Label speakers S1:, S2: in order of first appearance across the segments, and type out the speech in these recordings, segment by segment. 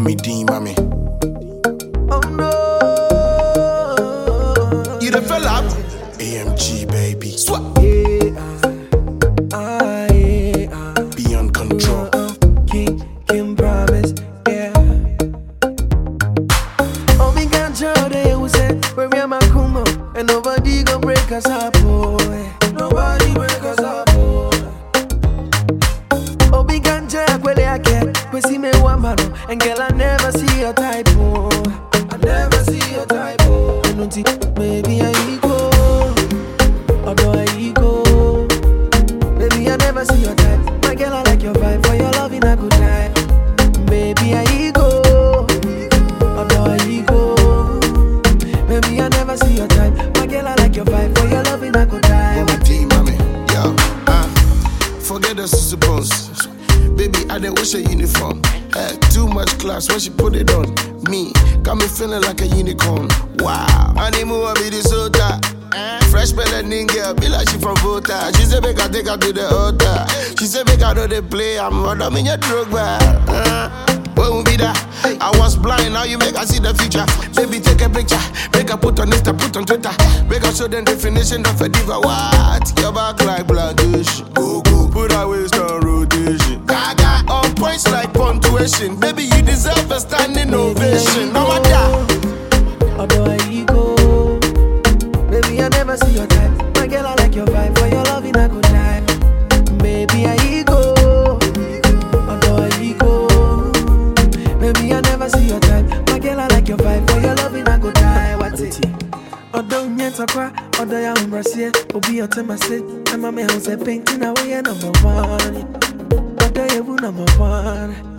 S1: me D, mommy.
S2: Oh no.
S1: You the fella? AMG, baby. Swap.
S2: Yeah, we see me one oh, and girl, I never see your type, oh. I never see your type, oh. I don't think maybe I go, although I go. Baby, I never see your type. My girl, I like your vibe. For your loving, I could die. Baby, I go. Although I go. Baby, I never see your type. My girl, I like your vibe. For your loving, I could die.
S1: Call me D, mommy. Yo, uh, forget the Baby, wish a uniform. Eh, too much class when she put it on. Me, got me feeling like a unicorn. Wow. Honeymoon, I be the soda. Fresh melanin girl, be like she from Volta. She said, make I take her to the altar. She said, make I know they play. I'm running in your drug bar. Uh, when we be that? I was blind, now you make I see the future. Baby, take a picture, make I put on Insta, put on Twitter. Make I show them definition of a diva. What? Your back like blankish. Go, go, put her waist on rotation. Gaga, on points like punctuation. Baby, you deserve a standing ovation. No matter.
S2: Although I go. Baby, I never see your type. My girl, I like your vibe. For your loving, I could die. Baby, I go. Although I go. Baby, I never see your type. My girl, I like your vibe. For your loving, I could die. What's it? Although yet I cry, although I am Brazil, Obi your time I say, I'm a number one. Although you number one.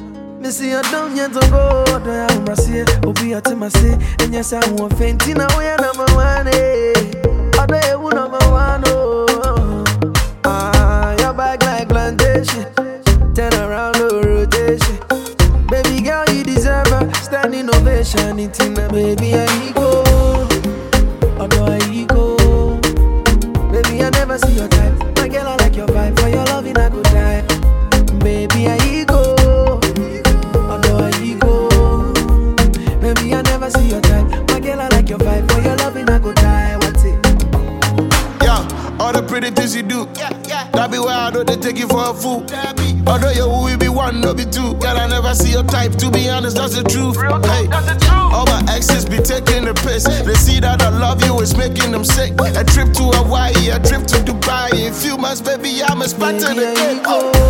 S2: Missy, I don't yet to go, although I am Brazil, Obi your time I say, and yes, I want fainting away number one. eh. Although you number one, oh. Ah, your back like plantation. Turn around, no rotation. Baby girl, you deserve a standing ovation. It's in the baby, I go. Although I go. Baby, I never see your
S1: pretty things you do. Yeah, yeah. That be why I know they take you for a fool. Although you will be one, no be two. Girl, I never see your type. To be honest, that's the truth. Hey, all my exes be taking the piss. They see that I love you, it's making them sick. A trip to Hawaii, a trip to Dubai. In few months, baby, I'm spot to the
S2: Baby, I
S1: cake.
S2: go. Oh.